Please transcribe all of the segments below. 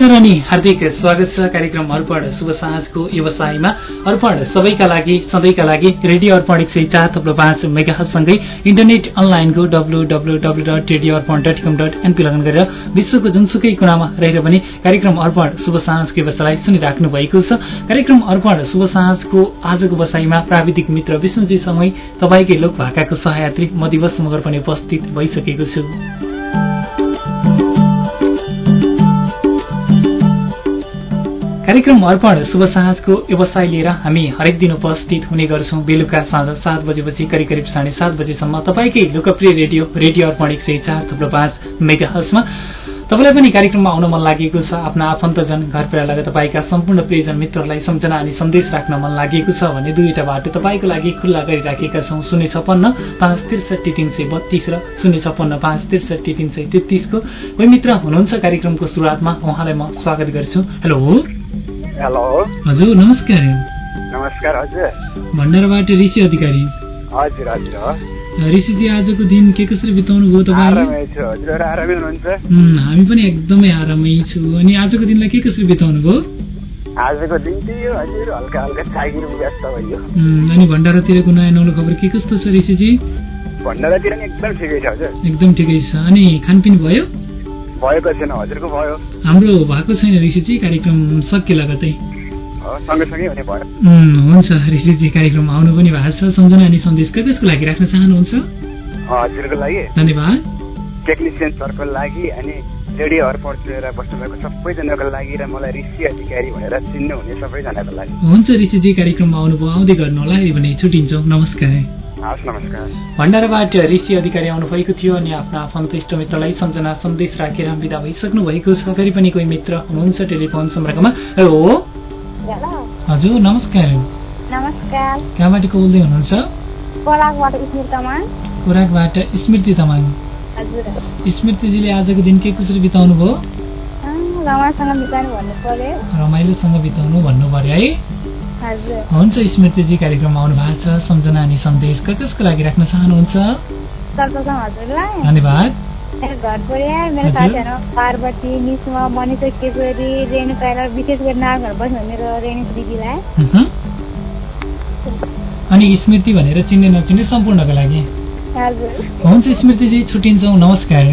नमस्कार अनि हार्दिक स्वागत छ कार्यक्रम अर्पण शुभ साँझको व्यवसायमा। अर्पण सबैका लागि सधैँका लागि रेडियो अर्पण एक सय चार थप्लो पाँच मेगासँगै इन्टरनेट अनलाइनको W W W dot radio Arpan dot com dot NP log on गरेर विश्वको जुनसुकै कुनामा रहेर पनि कार्यक्रम अर्पण शुभ साँझको व्यवसायलाई सुनिराख्नु भएको छ। कार्यक्रम अर्पण शुभ साँझको आजको बसाईमा प्राविधिक मित्र विष्णुजीसँगै तपाईँकै लोक भाकाको सहयात्री म दिवस मगर पनि उपस्थित भइसकेको छु। कार्यक्रम अर्पण शुभ साँझको व्यवसाय लिएर हामी हरेक दिन उपस्थित हुने गर्छौँ। बेलुका साँझ सात बजेपछि करिब करिब साढे सात बजेसम्म तपाईँकै लोकप्रिय रेडियो रेडियो अर्पण एक सय चार थुप्रो पाँच मेगा हल्समा तपाईँलाई पनि कार्यक्रममा आउन मन लागेको छ। आफ्ना आफन्तजन घर परिवार तपाईँका सम्पूर्ण प्रियजन मित्रहरूलाई सम्झना अनि सन्देश राख्न मन लागेको छ भने दुईवटा बाटो तपाईँको लागि खुल्ला गरिराखेका छौँ। शून्य छपन्न पाँच त्रिसठी तिन सय बत्तीस र शून्य छपन्न पाँच त्रिसठी तिन सय तेत्तिसको। कोही मित्र हुनुहुन्छ कार्यक्रमको सुरुवातमा? उहाँलाई म स्वागत गर्छु। हेलो। हेलो हजुर नमस्कार। नमस्कार हजुर। भण्डाराबाट ऋषि अधिकारी। हजुर हजुर। ऋषिजी आजको दिन के कसरी बिताउनु भयो उम्, हामी पनि एकदमै आरामै छु। अनि आजको दिनलाई के कसरी बिताउनु भयो? आजको दिन यो हजुर हल्का हल्का चागिर व्यस्त भयो। अनि भण्डारातिरको नयाँ नौलो खबर के कस्तो छ ऋषिजी? भण्डारातिर एकदम ठिकै छ हजुर। एकदम ठिकै छ। अनि खानपिन भयो? भएको छैन हजुरको भयो। हाम्रो भएको छैन ऋषिजी कार्यक्रम सकिए लगतै हुन्छ ऋषिजी कार्यक्रम आउनु पनि भएको छ। सम्झना अनि सन्देश कसको लागि राख्न चाहनुहुन्छ? हजुरको लागि। धन्यवाद। टेक्निसियन सरको लागि अनि रेडियो अर्पण चुनेर बस्नुभएको सबैजनाको लागि र मलाई ऋषि अधिकारी भनेर चिन्नुहुने सबैजनाको लागि। हुन्छ ऋषिजी कार्यक्रममा आउनुभयो आउँदै गर्नु होला भने छुट्टिन्छौँ। नमस्कार। भण्डाराबाट ऋषि अधिकारी आउनुभएको थियो अनि आफ्नो आफन्त इष्टमित्रलाई सम्झना सन्देश राखेर विदा भइसक्नु भएको छ। फेरि पनि कोही मित्र हुनुहुन्छ टेलिफोन सम्पर्कमा? हेलो? हेलो। हजुर नमस्कार। नमस्कार। कहाँबाट बोल्दै हुनुहुन्छ? पराकबाट स्मित तामाङ। खोराकबाट स्मृति तामाङ। हजुर। स्मृतिजीले आजको दिन के कसरी बिताउनु भयो रमाइलोसँग बिताउनु भन्नु पर्यो है। हुन्छ स्मृतिजी कार्यक्रममा आउनु भएको छ। सम्झना अनि सन्देश कसको लागि राख्न चाहनुहुन्छ। धन्यवाद। घर परिवार मेरो। साथीहरू पार्वती निस्मा मनिषा केसरी रेणुका र विशेष गरी नागहरू बस्नु मेरो रेणु दिदीलाई. अनि स्मृति भनेर चिन्ने नचिन्ने सम्पूर्णको लागि। हुन्छ स्मृतिजी छुट्टिन्छौँ। नमस्कार।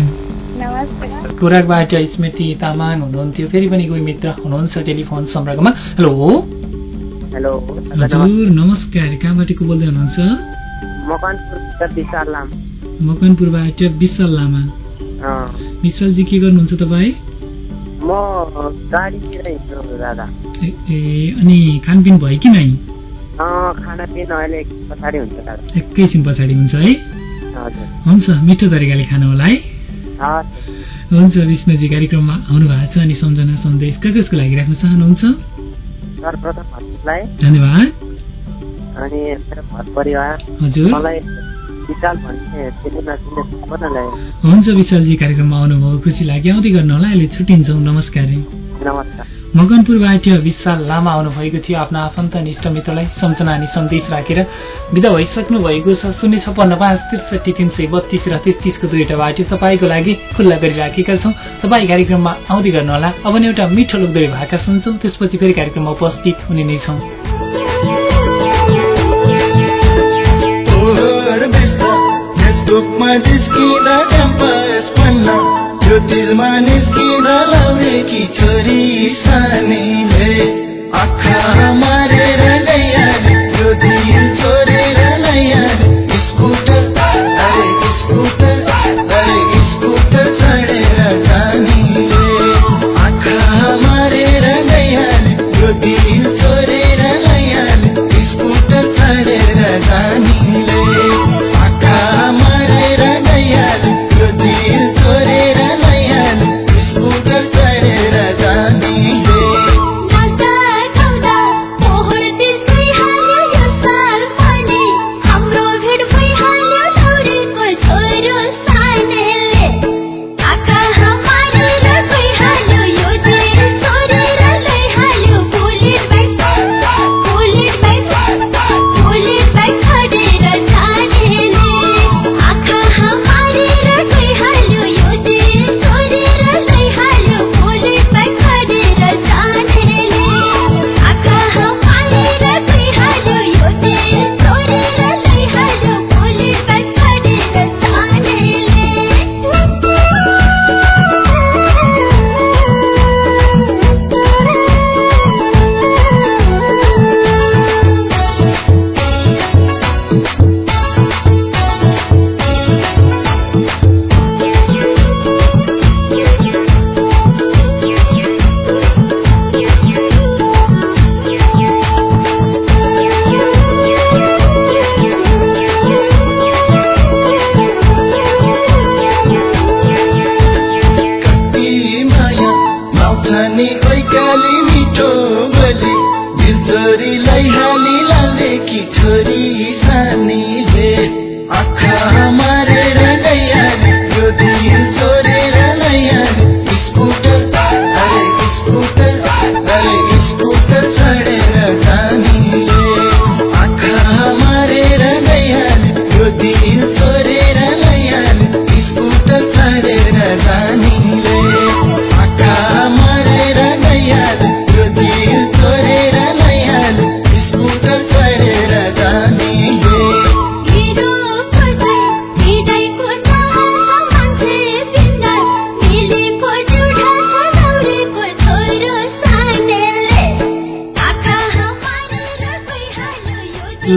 खोराकबाट स्मृति तामाङ हुनुहुन्थ्यो फेरि पनि कोही मित्र हुनुहुन्छ टेलिफोन सम्पर्कमा। हेलो। हेलो हजुर नमस्कार कहाँबाट को बोल्दै हुनुहुन्छ? मकनपुरबाट विशाल लामा। विशालजी के गर्नुहुन्छ तपाईँ? म गाडीतिर हिँड्नु दादा। ए अनि खानपिन भयो कि नै अँ, खानापिना अहिले पछाडि हुन्छ दादा। एकैछिन पछाडि हुन्छ है? हुन्छ मिठो तरिकाले खानु होला है? हुन्छ विष्णुजी कार्यक्रममा आउनु भएको छ अनि सम्झना सन्देश क कसको लागि राख्न चाहनुहुन्छ? सर्वप्रथम हजुरलाई धन्यवाद। अनि मेरो घर परिवार हजुर। मलाई विशाल भन्ने हुन्छ विशालजी कार्यक्रममा आउनुभयो। खुसी लाग्यो। आउँदै गर्नु होला अहिले छुट्टिन्छौँ। नमस्कार। नमस्कार। मकनपुरबाट विशाल लामा आउनुभएको थियो आफ्ना आफन्त अनि इष्टमित्रलाई सम्झना अनि सन्देश राखेर विदा भइसक्नु भएको छ। शून्य छपन्न पाँच त्रिसठी तिन सय बत्तीस र तेत्तिसको दुईवटा बाटो तपाईँको लागि खुल्ला गरिराखेका छौँ। तपाईँ कार्यक्रममा आउँदै गर्नुहोला। अब नै एउटा मिठो लोकदोरी भाका सुन्छौँ। त्यसपछि फेरि कार्यक्रममा उपस्थित हुने नै छौँ। फेसबुकमा यो तिलमा निस्किँदा लाउरेकी छोरी सानीले आँखा मारेर गइहाले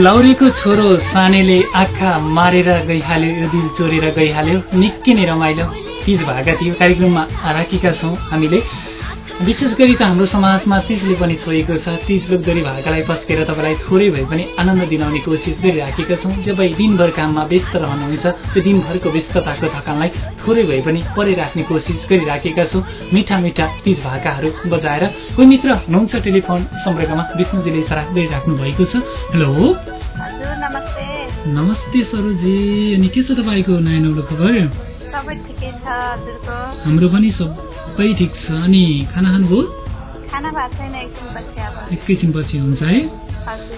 लौरीको छोरो सानेले आँखा मारेर गइहाल्यो यो दिल चोरेर गइहाल्यो निकै नै रमाइलो। तिज भएका थियो। कार्यक्रममा राखेका छौँ हामीले। विशेष गरी त हाम्रो समाजमा तिजले पनि छोएको छ। तिज लोकदोरी भाकालाई पस्केर तपाईँलाई थोरै भए पनि आनन्द दिलाउने कोसिस गरिराखेका छौँ। जब दिनभर काममा व्यस्त रहनुहुन्छ त्यो दिनभरको व्यस्तताको थकानलाई थोरै भए पनि परे राख्ने कोसिस गरिराखेका छौँ। मिठा मिठा तिज भाकाहरू बजाएर। कोही मित्र हुनुहुन्छ टेलिफोन सम्पर्कमा? विष्णुजीले इसारा गरिराख्नु भएको छ। हेलो। नमस्ते। सरोजी। अनि के छ तपाईँको नयाँ नौलो खबर? हाम्रो पनि सबै ठिक छ अनि खाना खानुभयो? एकछिन पछि हुन्छ है?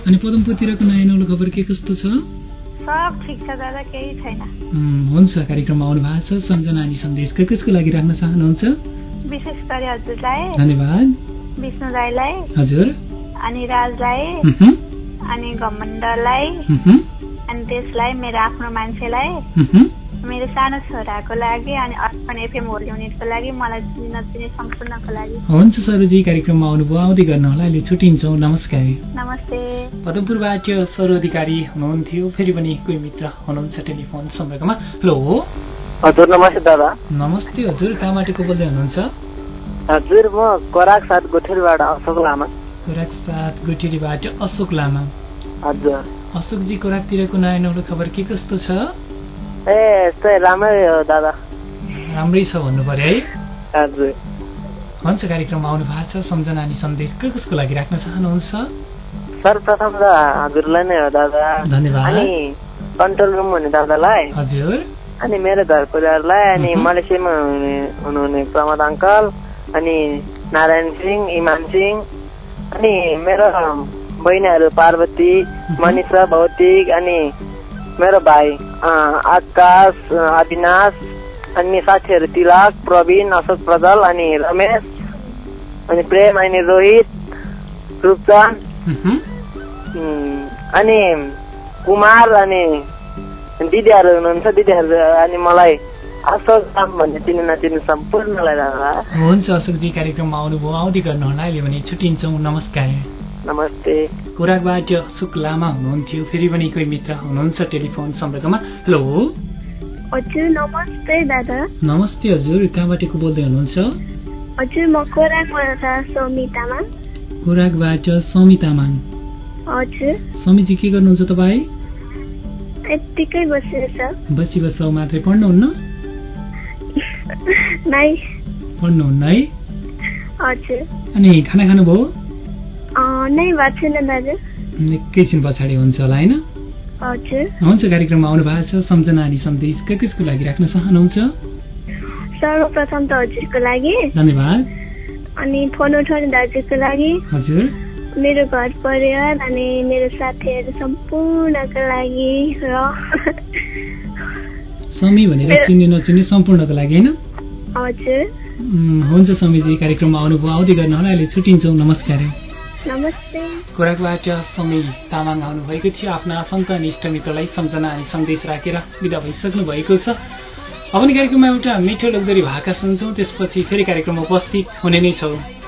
अनि पदमपुरतिरको नयाँ नौलो खबर के कस्तो छ? सब हुन्छ कार्यक्रममा आउनु भएको छ। सम्झना अनि सन्देश के कसको लागि राख्न चाहनुहुन्छ? विशेष गरी हजुरलाई। धन्यवाद। विष्णु राईलाई हजुर। अनि राजलाई। अनि घमण्डलाई। अनि त्यसलाई मेरो आफ्नो मान्छेलाई। मेरो सानो छोराको लागि अनि अर्पण एफएम होल युनिटको लागि मलाई नचिने सम्पूर्णको लागि। हुन्छ सरोजी कार्यक्रममा आउनुभयो। आउँदै गर्नु होला। अहिले छुट्टिन्छौँ। नमस्कार। नमस्ते। पदमपुरबाट सरो अधिकारी हुनुहुन्थ्यो। फेरि पनि कोही मित्र हुनुहुन्छ टेलिफोन सम्पर्कमा। हेलो। हजुर नमस्ते दादा। नमस्ते हजुर। कहाँबाट को बोल्दै हुनुहुन्छ? हजुर म कराक साथ गोठेलबाट अशोक लामा। खोराक साथ गुटेरीबाट अशोक लामा। हजुर। अशोकजी खोराकतिरको नयाँ नौलो खबर के कस्तो छ? ए यस्तै राम्रै हो दादा। राम्रै छ भन्नु पर्यो है। हजुर। हुन्छ कार्यक्रममा आउनु भएको छ? सम्झना अनि सन्देश के कसको लागि राख्न चाहनुहुन्छ? सर्वप्रथम त हजुरलाई नै हो दादा। धन्यवाद। अनि कन्ट्रोल रुम हुने दादालाई। हजुर। अनि मेरो घर परिवारलाई अनि। मलेसियामा हुने हुनुहुने प्रमोद अङ्कल अनि नारायण सिंह इमान सिंह अनि मेरो बहिनीहरू पार्वती मनिषा भौतिक अनि मेरो भाइ आकाश अविनाश अनि साथीहरू तिलक प्रवीण अशोक प्रदल अनि रमेश अनि प्रेम अनि रोहित रूपचन्द अनि कुमार अनि दिदीहरू हुनुहुन्छ दिदीहरू अनि मलाई अशोक राम भन्ने चिन्नु नचिन्नु सम्पूर्णलाई दादा हुन्छ अशोकजी कार्यक्रममा आउनुभयो आउँदै गर्नु होला अहिले भने छुट्टिन्छौँ नमस्कार। नमस्ते। खोराकबाट अशोक लामा हुनुहुन्थ्यो फेरि पनि कोही मित्र हुनुहुन्छ टेलिफोन सम्पर्कमा? हेलो? हजुर नमस्ते दादा। नमस्ते हजुर कहाँबाट को बोल्दै हुनुहुन्छ? हजुर म खोराकबाट समी तामाङ हजुर। समीजी के गर्नुहुन्छ तपाईँ? यत्तिकै बसी बसाउ मात्रै पढ्नुहुन्न? पढ्नुहुन्न है? हजुर। अनि खाना खानुभयो? एकैछिन पछाडि हुन्छ होला होइन? हुन्छ कार्यक्रममा आउनु भएको छ। सम्झना अनि सन्देश कसको लागि राख्न चाहनुहुन्छ? सर्वप्रथम त हजुरको लागि। धन्यवाद। अनि फोन उठाउने दाजुको लागि। हजुर। मेरो घर परिवार अनि मेरो साथीहरू सम्पूर्णको लागि र समी भनेर चिन्ने नचिन्ने सम्पूर्णको लागि होइन? हजुर। हुन्छ समीजी कार्यक्रममा आउनुभयो। आउँदै गर्नु होला अहिले छुट्टिन्छौँ। नमस्कार। खोराकबाट समी तामाङ आउनुभएको थियो। आफ्ना आफन्त अनि इष्टमित्रलाई सम्झना अनि सन्देश राखेर विदा भइसक्नु भएको छ। अब कार्यक्रममा एउटा मिठो लोकदरी भाका सुन्छौँ। त्यसपछि फेरि कार्यक्रममा उपस्थित हुने नै छौँ।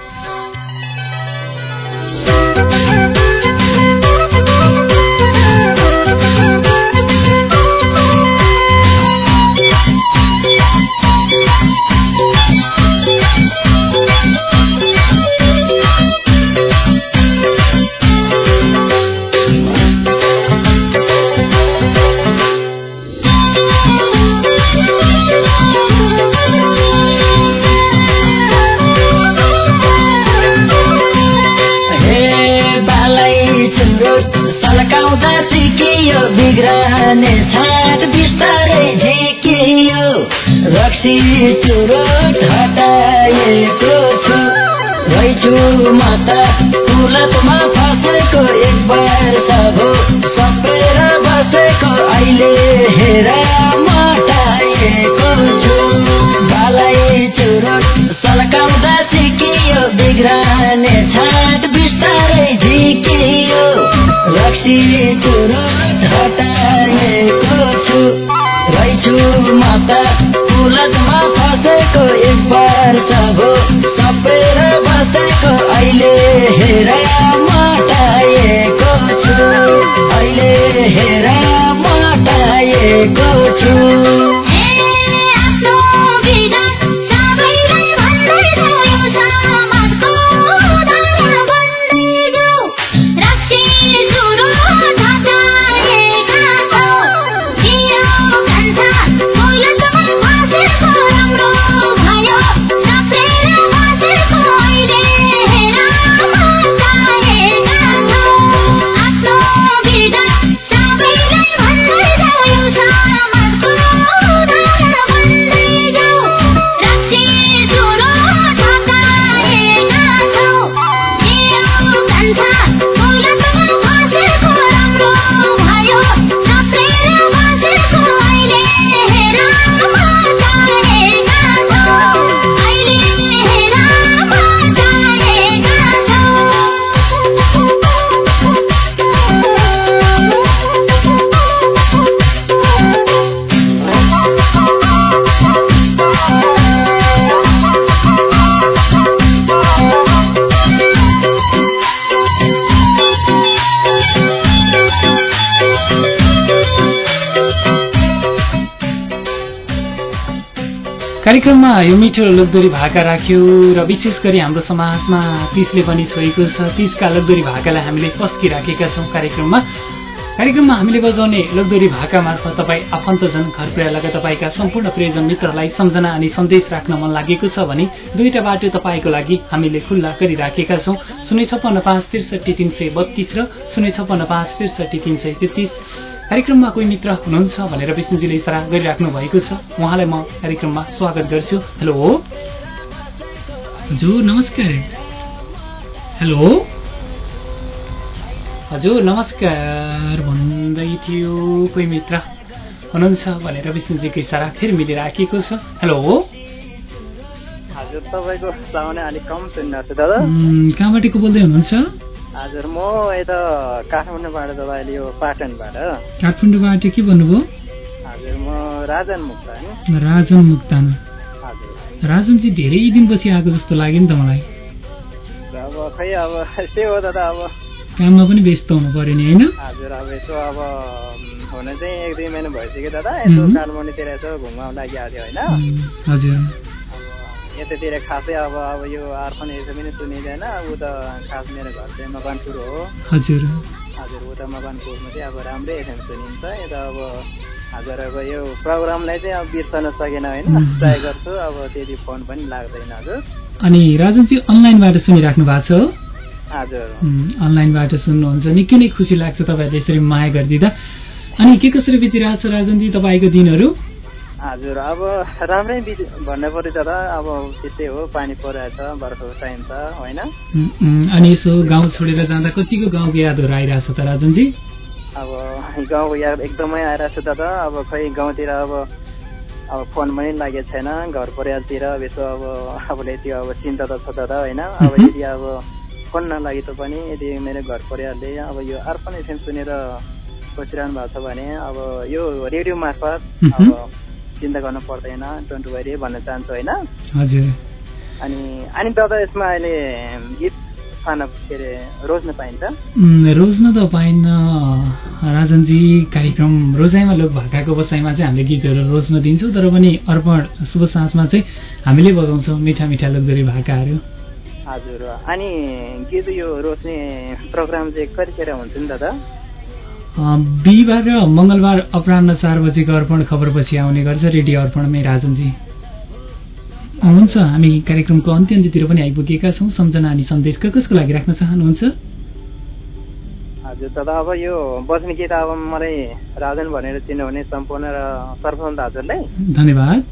हेर मटाएको छु। बालै चुरोट सल्काउँदा सिकियो बिग्रने छाट बिस्तारै झिकियो। रक्सी चुरोट हटाएको छु। रहेछु म त कुलतमा फसेको एक वर्ष भो सपेर बसेको अहिले हेर कार्यक्रममा यो मिठो लोकदोरी भाका राख्यो र विशेष गरी हाम्रो समाजमा तिजले पनि छोएको छ। तिजका लोकदोरी भाकालाई हामीले पस्किराखेका छौँ कार्यक्रममा। कार्यक्रममा हामीले बजाउने लोकदोरी भाका मार्फत तपाईँ आफन्तजन घर पुर्याएर तपाईँका सम्पूर्ण प्रियजन मित्रलाई सम्झना अनि सन्देश राख्न मन लागेको छ भने दुईटा बाटो तपाईँको लागि हामीले खुल्ला गरिराखेका छौँ। शून्य छप्पन्न पाँच त्रिसठी तिन सय बत्तिस र शून्य छप्पन्न पाँच त्रिसठी तिन सय तेत्तिस। कार्यक्रममा कोही मित्र हुनुहुन्छ भनेर विष्णुजीले इसारा गरिराख्नु भएको छ। उहाँलाई म कार्यक्रममा स्वागत गर्छु। हेलो। हजुर नमस्कार। हेलो। हजुर नमस्कार भन्दै थियो कोही मित्र हुनुहुन्छ भनेर विष्णुजीको इसारा फेरि मिलेर आएको छ। हेलो। उम्, कहाँबाट को बोल्दै हुनुहुन्छ? हजुर म यता काठमाडौँबाट तपाईँले यो पाटनबाट काठमाडौँबाट के भन्नुभयो? हजुर म राजन मुक्तान राजन मुक्तान हजुर। राजनजी धेरै दिनपछि आएको जस्तो लाग्यो नि त मलाई। अब खै अब त्यही हो दादा अब। काममा पनि व्यस्त हुनु पर्यो नि होइन? हजुर अब यसो अब हुन चाहिँ एक दुई महिना भइसक्यो दादा यसो. काठमाडौँतिर यसो घुम्न लागि आएको थियो होइन हजुर। यतातिर खासै अब अब यो अर्पण यसो पनि सुनिँदैन ऊ त खास मेरो घर चाहिँ मकवानपुर हो। हजुर। हजुर उता मकवानपुरमा चाहिँ अब राम्रै एफएम सुनिन्छ यता अब हजुरहरूको यो प्रोग्रामलाई चाहिँ अब बिर्सन सकेन होइन. ट्राई गर्छु अब त्यति फोन पनि लाग्दैन हजुर। अनि राजनजी अनलाइनबाट सुनिराख्नु भएको छ? हो हजुर अनलाइनबाट सुन्नुहुन्छ। निकै नै खुसी लाग्छ तपाईँहरूले यसरी माया गरिदिँदा। अनि के कसरी बितिरहेको छ राजनजी तपाईँको दिनहरू? हजुर अब राम्रै बित- भन्नु पर्यो दादा अब त्यस्तै हो पानी परिरहेछ बर्खाको टाइम छ होइन अनि यसो गाउँ छोडेर जाँदा कतिको गाउँको यादहरू आइरहेछ त राजनजी अब गाउँको याद एकदमै आइरहेको छ दादा अब खै गाउँतिर अब अब फोन पनि लागेको छैन घर परिवारतिर अब यसो अब आफूले त्यो अब चिन्ता त छ दादा होइन अब. यदि अब फोन नलागे तापनि यदि मेरो घर परिवारले अब यो अर्पण एफएम सुनेर बसिरहनु भएको छ भने अब यो रेडियो मार्फत अब. चिन्ता गर्नु पर्दैन डोन्ट वरी भन्न चाहन्छु होइन? हजुर। अनि अनि दादा यसमा अहिले गीत खान के अरे रोज्न पाइन्छ? रोज्न त पाइन्न। राजनजी कार्यक्रम रोजाइमा लोक भाकाको बसाइमा चाहिँ हामीले गीतहरू रोज्न दिन्छौँ तर पनि अर्पण शुभ साँझमा चाहिँ हामीले बजाउँछौँ मिठा मिठा लोकदोरी भाकाहरू। हजुर अनि गीत यो रोज्ने प्रोग्राम चाहिँ कतिखेर हुन्छ नि दादा? बिहिबार र मङ्गलबार अपराह्न चार बजेको अर्पण खबरपछि आउने गर्छ रेडियो अर्पणमै राजनजी। हुन्छ हामी कार्यक्रमको अन्त्य अन्त्यतिर पनि आइपुगेका छौँ। सम्झना अनि सन्देश कसको लागि राख्न चाहनुहुन्छ? हजुर तर अब यो बस्ने गीत अब मलाई राजन भनेर चिन्नुहुने सम्पूर्ण र सर्वप्रथम त हजुरलाई धन्यवाद।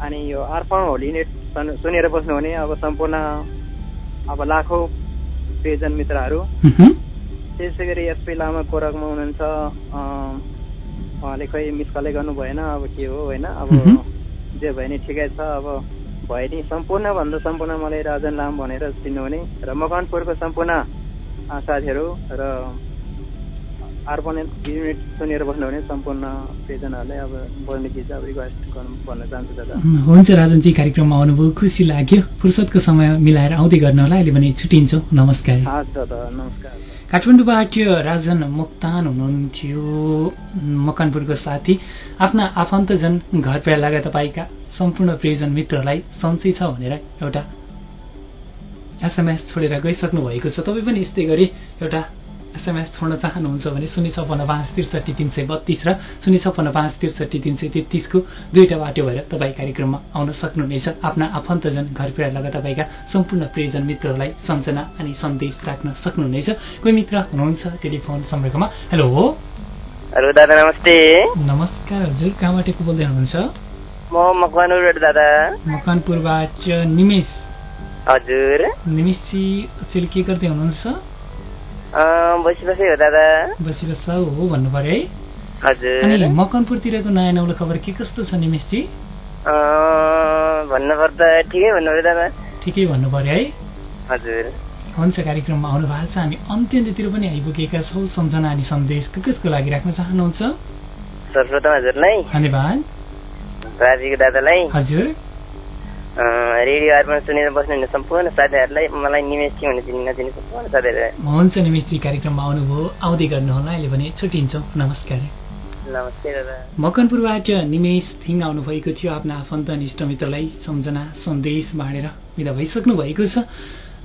अनि यो अर्पण होली नेट सुन- सुनेर बस्नुहुने अब सम्पूर्ण अब लाखौँ प्रियजन मित्रहरू। त्यसै गरी एसपी लामा कोरकमा हुनुहुन्छ उहाँले खै मिस कलै गर्नु भएन अब के हो होइन अब। जे भए नि ठिकै छ अब भए नि सम्पूर्ण भन्दा सम्पूर्ण मलाई राजन लाम भनेर चिन्नुहुने र मकवानपुरको सम्पूर्ण साथीहरू र अर्पण युनिट सुनेर बस्नुहुने सम्पूर्ण प्रियजनहरूलाई अब बोल्ने गीत अब रिक्वेस्ट गर्नु भन्न चाहन्छु दादा। हुन्छ राजनजी कार्यक्रममा आउनुभयो खुसी लाग्यो। फुर्सदको समय मिलाएर आउँदै गर्नु होला अहिले भने छुट्टिन्छौँ नमस्कार। हस् दादा नमस्कार। काठमाडौँबाट राजन मोक्तान हुनुहुन्थ्यो। मकनपुरको साथी आफ्ना आफन्तजन घर प्यार लागा तपाईँका सम्पूर्ण प्रियजन मित्रहरूलाई सन्चै छ भनेर एउटा एसएमएस छोडेर गइसक्नु भएको छ। तपाईँ पनि यस्तै गरी एउटा एसएमएस छोड्न चाहनुहुन्छ भने शून्य छपन्न पाँच त्रिसठी तिन सय बत्तिस र शून्य छपन्न पाँच त्रिसठी तिन सय तेत्तिसको दुईवटा बाटो भएर तपाईँ कार्यक्रममा आउन सक्नुहुनेछ। आफ्ना आफन्तजन घर प्यार लगा तपाईँका सम्पूर्ण प्रियजन मित्रहरूलाई सम्झना अनि सन्देश राख्न सक्नुहुनेछ। कोही मित्र हुनुहुन्छ टेलिफोन सम्पर्कमा हेलो। हेलो दादा नमस्ते। नमस्कार हजुर कहाँबाट को बोल्दै हुनुहुन्छ? म मकवानपुर दादा। मकवानपुरबाट निमेश। हजुर। निमेशजी अचेल के गर्दै हुनुहुन्छ? बसी बसी हो दादा। हो भन्नु पर्यो है। हजुर। अनि मकनपुरतिरको नयाँ नौलो खबर के कस्तो छ निमेशजी भन्नुपर्दा ठिकै भन्नु दादा। ठिकै भन्नु पर्यो है। हजुर। हुन्छ कार्यक्रममा आउनु भएको छ हामी अन्त्यन्त्यतिर पनि आइपुगेका छौँ। सम्झना अनि सन्देश के कसको लागि राख्न चाहनुहुन्छ? सर्वप्रथम हजुरलाई। धन्यवाद। राजीको दादालाई। हजुर। रेडियो अर्पण सुनेर बस्नुहुने सम्पूर्ण साथीहरूलाई मलाई निमेश हुने चिन्ने नचिने सम्पूर्ण साथीहरू हुन्छ निमेशजी कार्यक्रममा आउनुभयो आउँदै गर्नुहोला अहिले भने छुट्टिन्छौँ। नमस्कार। नमस्ते दादा। मकनपुरबाट निमेश थिङ आउनुभएको थियो आफ्ना आफन्त इष्टमित्रलाई। सम्झना सन्देश बाँडेर विदा भइसक्नु भएको छ।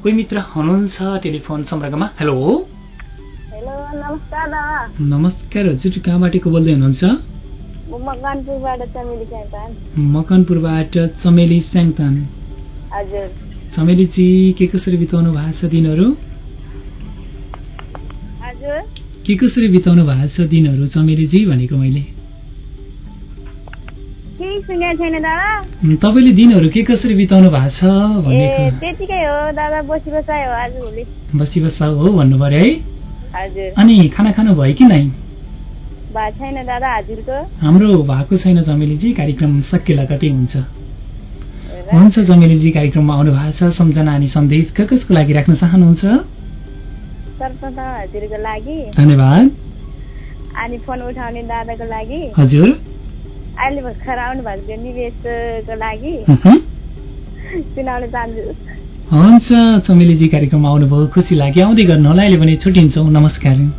कोही मित्र हुनुहुन्छ टेलिफोन सम्पर्कमा? हेलो हेलो नमस्कार हजुर। कहाँबाट को बोल्दै हुनुहुन्छ? मकनपुरबाट चमेली स्याङतान। चमेलीजी के कसरी बिताउनु भएको छ दिनहरू? के कसरी बिताउनु भएको छ दिनहरू चमेलीजी भनेको मैले? तपाईँले दिनहरू के कसरी बिताउनु भएको छ भनेको? बसी बसी हो भन्नु पर्यो है अनि खाना खानु भयो कि नै? भएको छैन दादा हजुरको हाम्रो भएको छैन चमेलीजी कार्यक्रम सकिएला कतै हुन्छ। हुन्छ चमेलीजी कार्यक्रममा आउनु भएको छ सम्झना अनि सन्देश कसको लागि राख्न चाहनुहुन्छ? हजुरको लागि। धन्यवाद। अनि फोन उठाउने दादाको लागि। हजुर। अहिले भर्खर आउनु भएको निवेशको लागि। सुनाउन चाहन्छु। हुन्छ चमेलीजी कार्यक्रममा आउनुभयो खुसी लाग्यो। आउँदै गर्नुहोला अहिले भने छुट्टिन्छौँ। नमस्कार।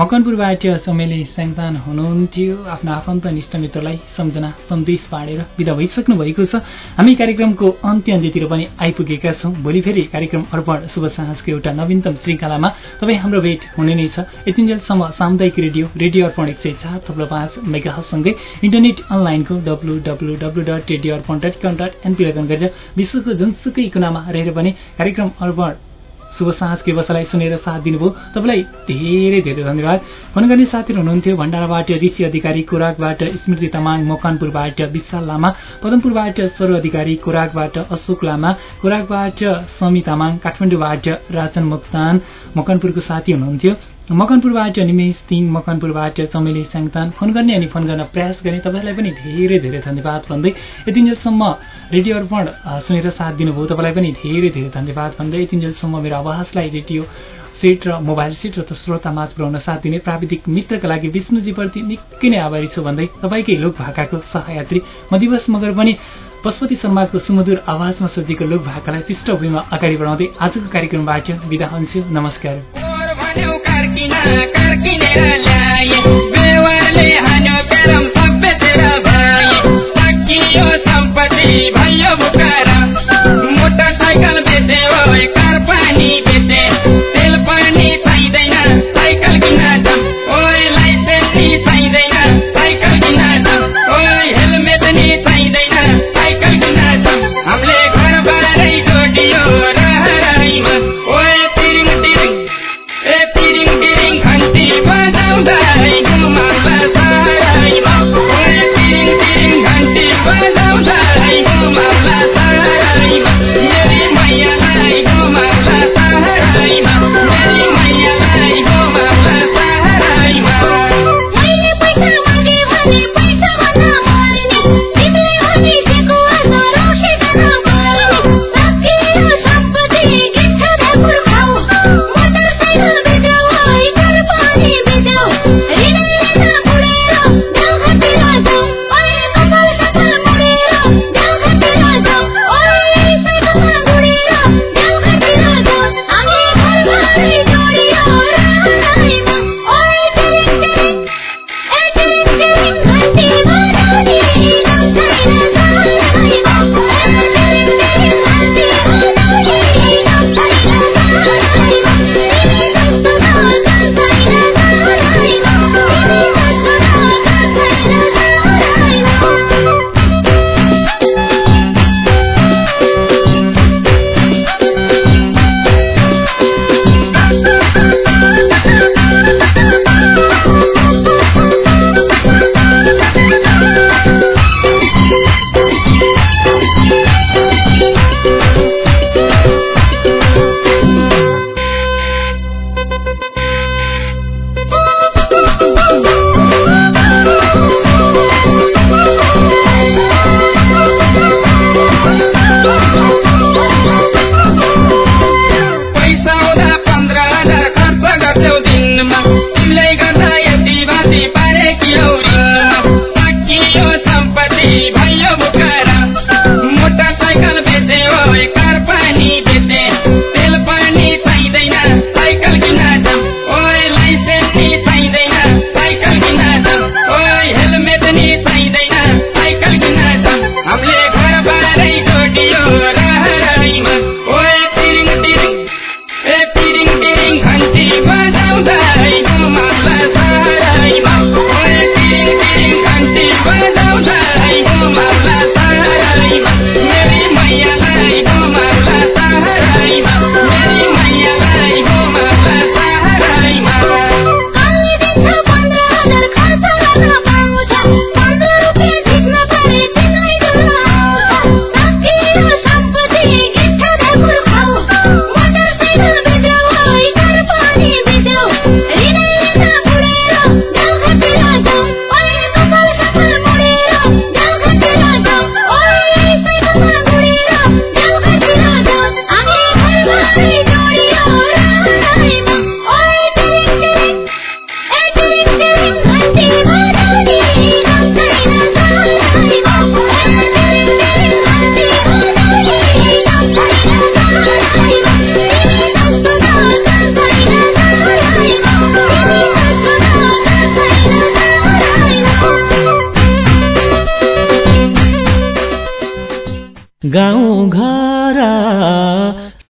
मकनपुरबाट चमेली सन्तान हुनुहुन्थ्यो। आफ्नो आफन्त निष्ठ मित्रलाई सम्झना सन्देश बाँडेर विदा भइसक्नु भएको छ। हामी कार्यक्रमको अन्त्य अन्त्यतिर पनि आइपुगेका छौँ। भोलि फेरि कार्यक्रम अर्पण शुभ साहसको एउटा नवीनतम श्रृङ्खलामा तपाईँ हाम्रो भेट हुने नै छ। यतिन्जेलसम्म सामुदायिक रेडियो रेडियो अर्पण एक सय चार थप्लो पाँच मेगासँगै इन्टरनेट अनलाइनको W W W dot radio Arpan dot com dot NP लगन गरेर विश्वको जुनसुकै कुनामा रहेर पनि कार्यक्रम अर्पण शुभ साँझको व्यवसायलाई सुनेर साथ दिनुभयो। तपाईँलाई धेरै धेरै धन्यवाद। फोन गर्ने साथीहरू हुनुहुन्थ्यो भण्डाराबाट ऋषि अधिकारी कोराकबाट स्मृति तामाङ मकनपुरबाट विशाल लामा पदमपुरबाट सर अधिकारी कोराकबाट अशोक लामा कोराकबाट समी तामाङ काठमाडौँबाट राजन मुक्तान मकनपुरको साथी हुनुहुन्थ्यो। मकनपुरबाट निमेश सिंह मकनपुरबाट चमेली स्याङतान। फोन गर्ने अनि फोन गर्न प्रयास गर्ने तपाईँलाई पनि धेरै धेरै धन्यवाद भन्दै यतिन्जेलसम्म रेडियो अर्पण सुनेर साथ दिनुभयो। तपाईँलाई पनि धेरै धेरै धन्यवाद भन्दै यतिन्जेलसम्म मेरो आवाजलाई रेडियो सेट र मोबाइल सेट र श्रोतामाझ पुर्याउन साथ दिने प्राविधिक मित्रका लागि विष्णुजीप्रति निकै नै आभारी छु भन्दै तपाईँकै लोक भाकाको सहयात्री म दिवस मगर पनि पशुपति शर्माको सुमधुर आवाजमा सजिएको लोक भाकालाई पृष्ठभूमिमा अगाडि बढाउँदै आजको कार्यक्रमबाट बिदा हुन्छु। नमस्कार।